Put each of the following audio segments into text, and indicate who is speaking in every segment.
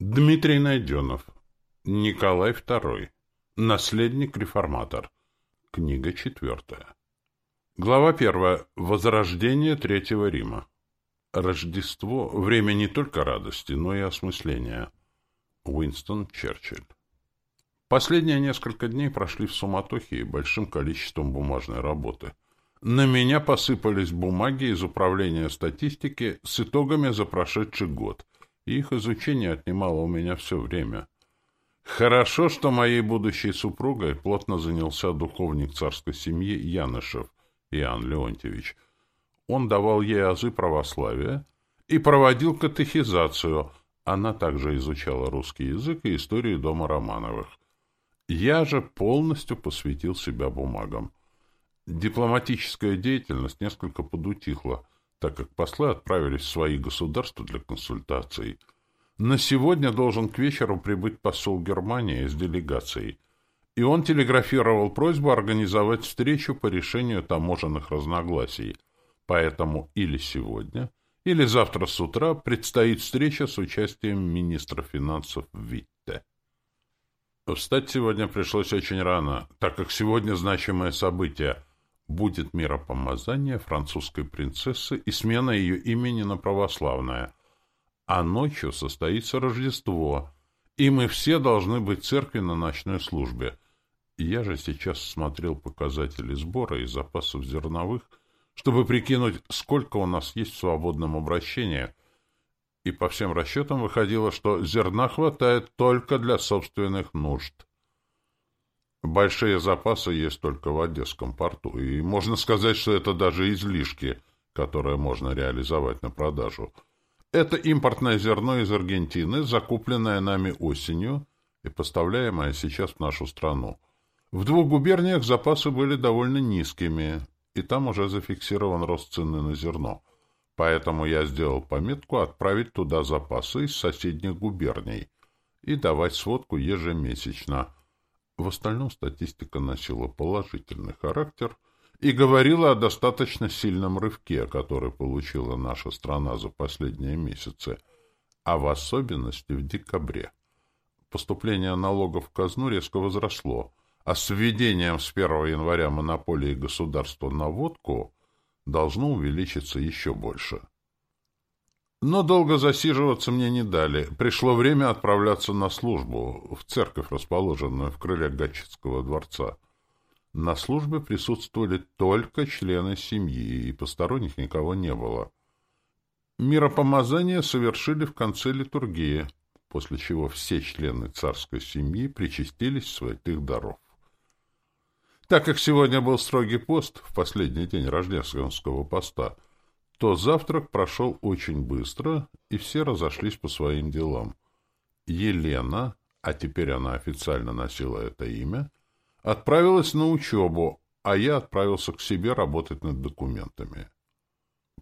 Speaker 1: Дмитрий Найденов. Николай II. Наследник-реформатор. Книга четвертая. Глава первая. Возрождение Третьего Рима. Рождество — время не только радости, но и осмысления. Уинстон Черчилль. Последние несколько дней прошли в суматохе и большим количеством бумажной работы. На меня посыпались бумаги из управления статистики с итогами за прошедший год, их изучение отнимало у меня все время. Хорошо, что моей будущей супругой плотно занялся духовник царской семьи Янышев Иоанн Леонтьевич. Он давал ей азы православия и проводил катехизацию. Она также изучала русский язык и историю дома Романовых. Я же полностью посвятил себя бумагам. Дипломатическая деятельность несколько подутихла, так как послы отправились в свои государства для консультаций. На сегодня должен к вечеру прибыть посол Германии с делегацией, и он телеграфировал просьбу организовать встречу по решению таможенных разногласий. Поэтому или сегодня, или завтра с утра предстоит встреча с участием министра финансов Витте. Встать сегодня пришлось очень рано, так как сегодня значимое событие — будет миропомазание французской принцессы и смена ее имени на православное. А ночью состоится Рождество, и мы все должны быть в церкви на ночной службе. Я же сейчас смотрел показатели сбора и запасов зерновых, чтобы прикинуть, сколько у нас есть в свободном обращении, и по всем расчетам выходило, что зерна хватает только для собственных нужд. Большие запасы есть только в Одесском порту, и можно сказать, что это даже излишки, которые можно реализовать на продажу. Это импортное зерно из Аргентины, закупленное нами осенью и поставляемое сейчас в нашу страну. В двух губерниях запасы были довольно низкими, и там уже зафиксирован рост цены на зерно. Поэтому я сделал пометку отправить туда запасы из соседних губерний и давать сводку ежемесячно – в остальном статистика носила положительный характер и говорила о достаточно сильном рывке, который получила наша страна за последние месяцы, а в особенности в декабре. Поступление налогов в казну резко возросло, а с введением с 1 января монополии государства на водку должно увеличиться еще больше. Но долго засиживаться мне не дали. Пришло время отправляться на службу в церковь, расположенную в крыле Гатчинского дворца. На службе присутствовали только члены семьи, и посторонних никого не было. Миропомазание совершили в конце литургии, после чего все члены царской семьи причастились святых даров. Так как сегодня был строгий пост, в последний день рождественского поста — то завтрак прошел очень быстро, и все разошлись по своим делам. Елена, а теперь она официально носила это имя, отправилась на учебу, а я отправился к себе работать над документами.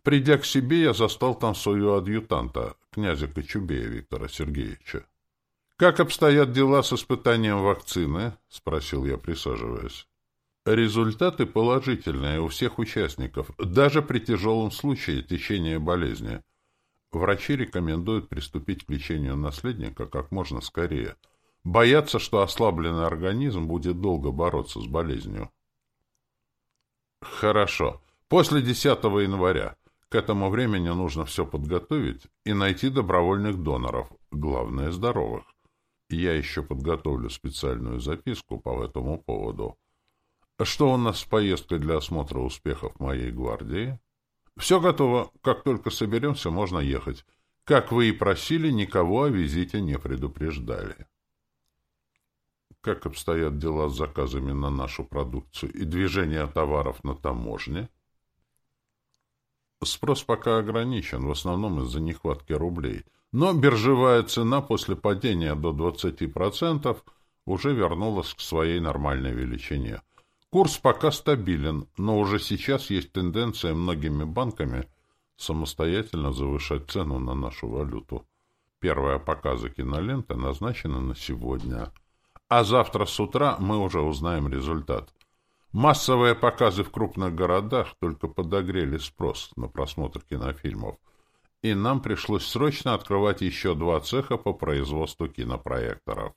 Speaker 1: Придя к себе, я застал там своего адъютанта, князя Кочубея Виктора Сергеевича. «Как обстоят дела с испытанием вакцины?» — спросил я, присаживаясь. Результаты положительные у всех участников, даже при тяжелом случае течения болезни. Врачи рекомендуют приступить к лечению наследника как можно скорее. Боятся, что ослабленный организм будет долго бороться с болезнью. Хорошо. После 10 января. К этому времени нужно все подготовить и найти добровольных доноров, главное – здоровых. Я еще подготовлю специальную записку по этому поводу. Что у нас с поездкой для осмотра успехов моей гвардии? Все готово. Как только соберемся, можно ехать. Как вы и просили, никого о визите не предупреждали. Как обстоят дела с заказами на нашу продукцию и движение товаров на таможне? Спрос пока ограничен, в основном из-за нехватки рублей. Но биржевая цена после падения до 20% уже вернулась к своей нормальной величине – Курс пока стабилен, но уже сейчас есть тенденция многими банками самостоятельно завышать цену на нашу валюту. Первые показы киноленты назначены на сегодня. А завтра с утра мы уже узнаем результат. Массовые показы в крупных городах только подогрели спрос на просмотр кинофильмов. и нам пришлось срочно открывать еще два цеха по производству кинопроекторов.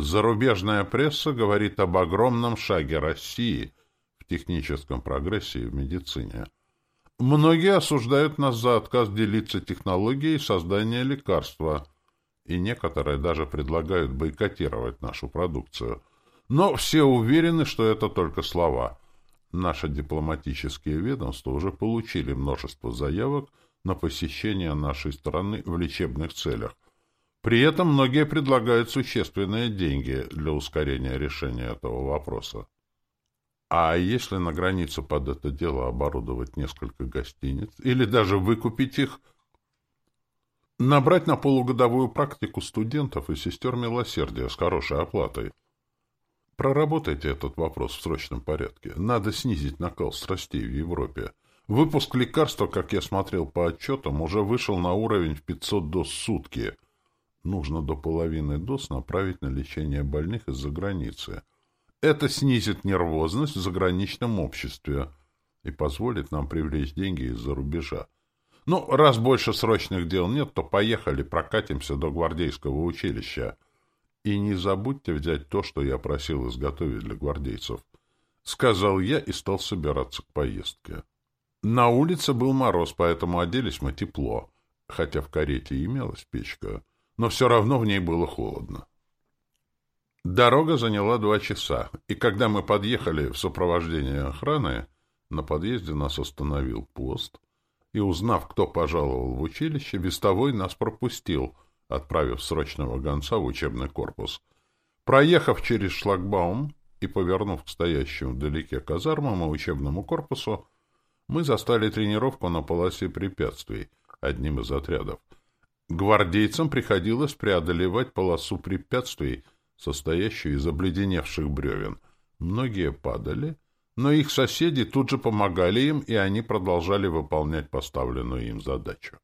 Speaker 1: Зарубежная пресса говорит об огромном шаге России в техническом прогрессе и в медицине. Многие осуждают нас за отказ делиться технологией создания лекарства, и некоторые даже предлагают бойкотировать нашу продукцию. Но все уверены, что это только слова. Наши дипломатические ведомства уже получили множество заявок на посещение нашей страны в лечебных целях. При этом многие предлагают существенные деньги для ускорения решения этого вопроса. А если на границе под это дело оборудовать несколько гостиниц или даже выкупить их, набрать на полугодовую практику студентов и сестер милосердия с хорошей оплатой? Проработайте этот вопрос в срочном порядке. Надо снизить накал страстей в Европе. Выпуск лекарства, как я смотрел по отчетам, уже вышел на уровень в 500 доз в сутки. Нужно до половины доз направить на лечение больных из-за границы. Это снизит нервозность в заграничном обществе и позволит нам привлечь деньги из-за рубежа. Ну, раз больше срочных дел нет, то поехали, прокатимся до гвардейского училища. И не забудьте взять то, что я просил изготовить для гвардейцев. Сказал я и стал собираться к поездке. На улице был мороз, поэтому оделись мы тепло, хотя в карете имелась печка, но все равно в ней было холодно. Дорога заняла два часа, и когда мы подъехали в сопровождении охраны, на подъезде нас остановил пост, и, узнав, кто пожаловал в училище, вестовой нас пропустил, отправив срочного гонца в учебный корпус. Проехав через шлагбаум и повернув к стоящему вдалеке казармам и учебному корпусу, мы застали тренировку на полосе препятствий, одним из отрядов. Гвардейцам приходилось преодолевать полосу препятствий, состоящую из обледеневших бревен. Многие падали, но их соседи тут же помогали им, и они продолжали выполнять поставленную им задачу.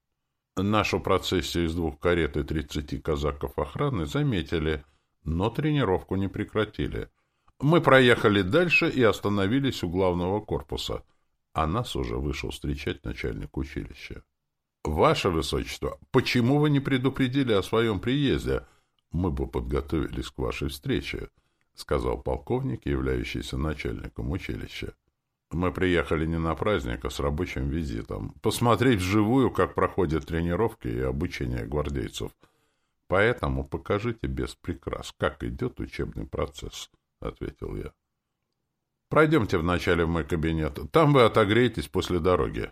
Speaker 1: Нашу процессию из двух карет и тридцати казаков охраны заметили, но тренировку не прекратили. Мы проехали дальше и остановились у главного корпуса — а нас уже вышел встречать начальник училища. — Ваше Высочество, почему вы не предупредили о своем приезде? Мы бы подготовились к вашей встрече, — сказал полковник, являющийся начальником училища. Мы приехали не на праздник, а с рабочим визитом. Посмотреть вживую, как проходят тренировки и обучение гвардейцев. Поэтому покажите без прикрас, как идет учебный процесс, — ответил я. Пройдемте вначале в мой кабинет. Там вы отогреетесь после дороги.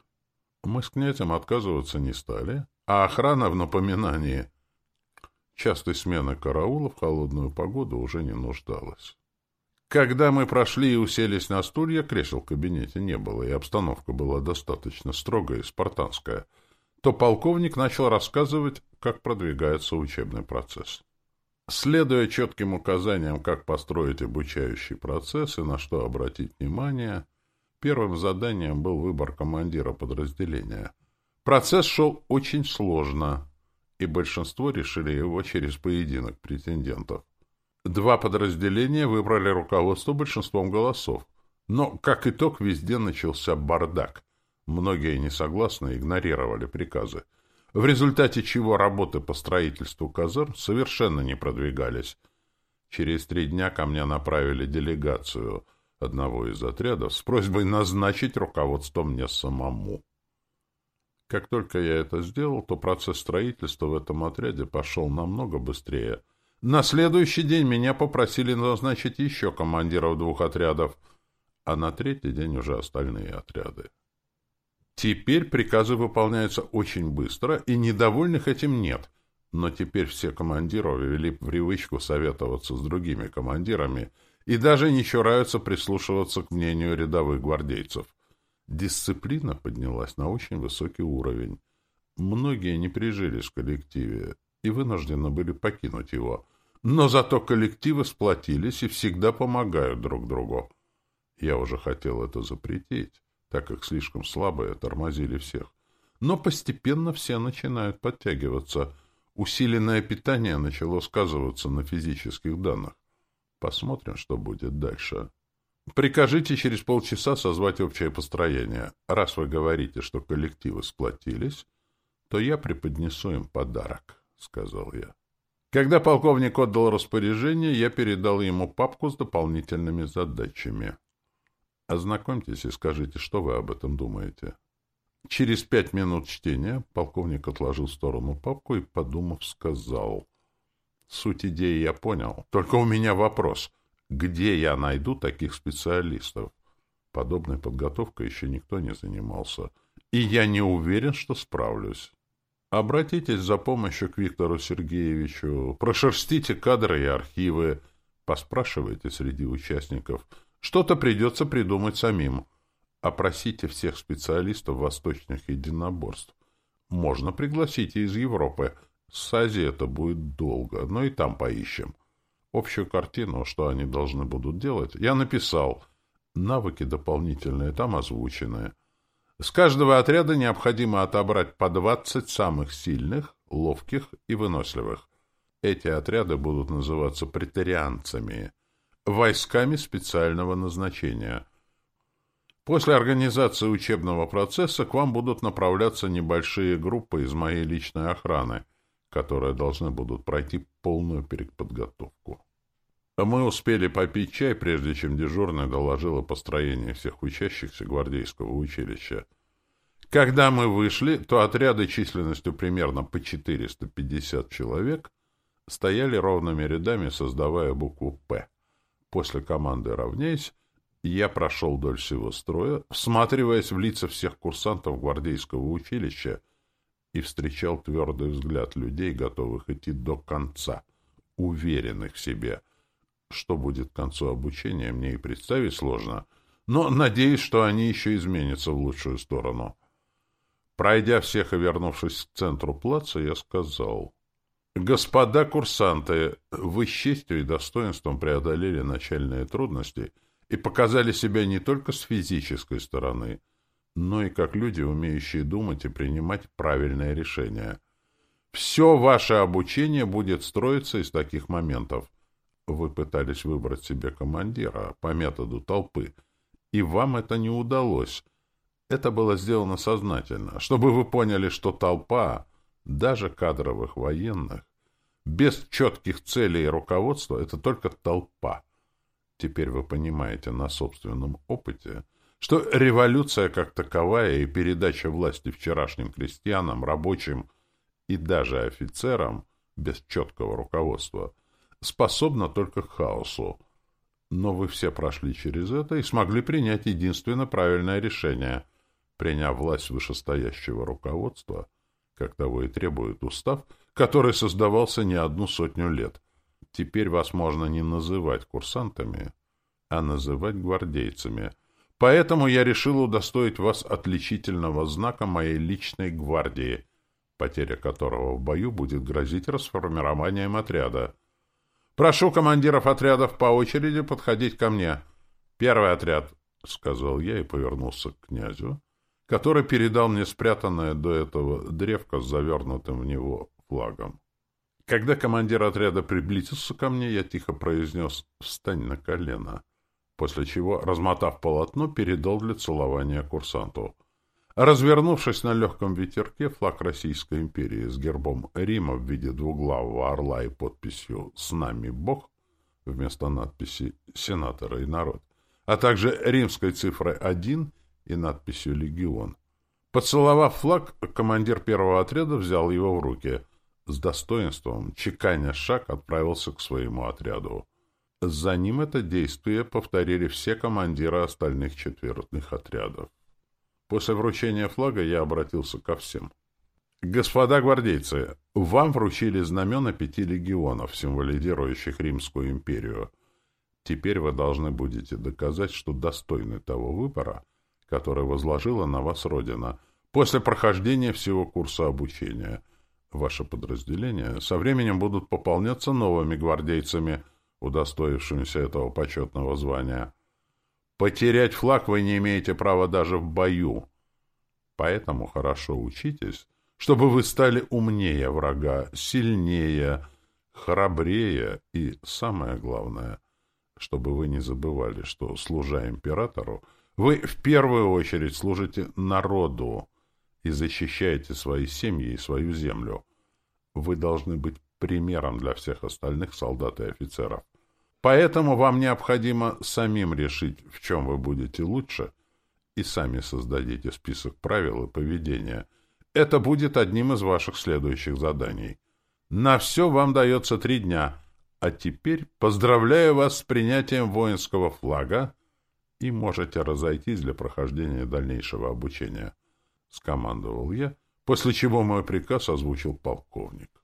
Speaker 1: Мы с князем отказываться не стали, а охрана в напоминании частой смены караула в холодную погоду уже не нуждалась. Когда мы прошли и уселись на стулья, кресел в кабинете не было, и обстановка была достаточно строгая и спартанская, то полковник начал рассказывать, как продвигается учебный процесс. Следуя четким указаниям, как построить обучающий процесс и на что обратить внимание, первым заданием был выбор командира подразделения. Процесс шел очень сложно, и большинство решили его через поединок претендентов. Два подразделения выбрали руководство большинством голосов, но, как итог, везде начался бардак. Многие несогласные игнорировали приказы в результате чего работы по строительству казарм совершенно не продвигались. Через три дня ко мне направили делегацию одного из отрядов с просьбой назначить руководство мне самому. Как только я это сделал, то процесс строительства в этом отряде пошел намного быстрее. На следующий день меня попросили назначить еще командиров двух отрядов, а на третий день уже остальные отряды. Теперь приказы выполняются очень быстро, и недовольных этим нет. Но теперь все командиры ввели привычку советоваться с другими командирами и даже не чураются прислушиваться к мнению рядовых гвардейцев. Дисциплина поднялась на очень высокий уровень. Многие не прижились в коллективе и вынуждены были покинуть его. Но зато коллективы сплотились и всегда помогают друг другу. Я уже хотел это запретить так как слишком слабые тормозили всех. Но постепенно все начинают подтягиваться. Усиленное питание начало сказываться на физических данных. Посмотрим, что будет дальше. Прикажите через полчаса созвать общее построение. Раз вы говорите, что коллективы сплотились, то я преподнесу им подарок, — сказал я. Когда полковник отдал распоряжение, я передал ему папку с дополнительными задачами. Ознакомьтесь и скажите, что вы об этом думаете. Через пять минут чтения полковник отложил в сторону папку и, подумав, сказал. Суть идеи я понял. Только у меня вопрос. Где я найду таких специалистов? Подобной подготовкой еще никто не занимался. И я не уверен, что справлюсь. Обратитесь за помощью к Виктору Сергеевичу, прошерстите кадры и архивы, поспрашивайте среди участников. Что-то придется придумать самим. Опросите всех специалистов восточных единоборств. Можно пригласить и из Европы. С Азией это будет долго, но и там поищем. Общую картину, что они должны будут делать, я написал. Навыки дополнительные там озвучены. С каждого отряда необходимо отобрать по 20 самых сильных, ловких и выносливых. Эти отряды будут называться претарианцами, войсками специального назначения. После организации учебного процесса к вам будут направляться небольшие группы из моей личной охраны, которые должны будут пройти полную переподготовку. Мы успели попить чай, прежде чем дежурная доложила о построении всех учащихся гвардейского училища. Когда мы вышли, то отряды численностью примерно по 450 человек стояли ровными рядами, создавая букву «П». После команды «Равняйсь» я прошел вдоль всего строя, всматриваясь в лица всех курсантов гвардейского училища и встречал твердый взгляд людей, готовых идти до конца, уверенных в себе — что будет к концу обучения, мне и представить сложно, но надеюсь, что они еще изменятся в лучшую сторону. Пройдя всех и вернувшись к центру плаца, я сказал... «Господа курсанты, вы с честью и достоинством преодолели начальные трудности и показали себя не только с физической стороны, но и как люди, умеющие думать и принимать правильные решения. Все ваше обучение будет строиться из таких моментов — вы пытались выбрать себе командира по методу толпы, и вам это не удалось. Это было сделано сознательно, чтобы вы поняли, что толпа, даже кадровых военных, без четких целей и руководства, это только толпа. Теперь вы понимаете на собственном опыте, что революция как таковая и передача власти вчерашним крестьянам, рабочим и даже офицерам без четкого руководства – способна только к хаосу. Но вы все прошли через это и смогли принять единственно правильное решение, приняв власть вышестоящего руководства, как того и требует устав, который создавался не одну сотню лет. Теперь вас можно не называть курсантами, а называть гвардейцами. Поэтому я решил удостоить вас отличительного знака моей личной гвардии, потеря которого в бою будет грозить расформированием отряда. Прошу командиров отрядов по очереди подходить ко мне. Первый отряд, — сказал я и повернулся к князю, который передал мне спрятанное до этого древко с завернутым в него флагом. Когда командир отряда приблизился ко мне, я тихо произнес «Встань на колено», после чего, размотав полотно, передал для целования курсанту. Развернувшись на легком ветерке, флаг Российской империи с гербом Рима в виде двуглавого орла и подписью «С нами Бог» вместо надписи «Сенатора и народ», а также римской цифрой 1 и надписью «Легион». Поцеловав флаг, командир первого отряда взял его в руки. С достоинством, чеканя шаг, отправился к своему отряду. За ним это действие повторили все командиры остальных четвертных отрядов. После вручения флага я обратился ко всем. «Господа гвардейцы, вам вручили знамена пяти легионов, символизирующих Римскую империю. Теперь вы должны будете доказать, что достойны того выбора, который возложила на вас Родина, после прохождения всего курса обучения. Ваши подразделения со временем будут пополняться новыми гвардейцами, удостоившимися этого почетного звания». Потерять флаг вы не имеете права даже в бою. Поэтому хорошо учитесь, чтобы вы стали умнее врага, сильнее, храбрее и, самое главное, чтобы вы не забывали, что, служа императору, вы в первую очередь служите народу и защищаете свои семьи и свою землю. Вы должны быть примером для всех остальных солдат и офицеров. Поэтому вам необходимо самим решить, в чем вы будете лучше, и сами создадите список правил и поведения. Это будет одним из ваших следующих заданий. На все вам дается три дня. А теперь поздравляю вас с принятием воинского флага и можете разойтись для прохождения дальнейшего обучения. — скомандовал я, после чего мой приказ озвучил полковник.